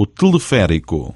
o teleférico.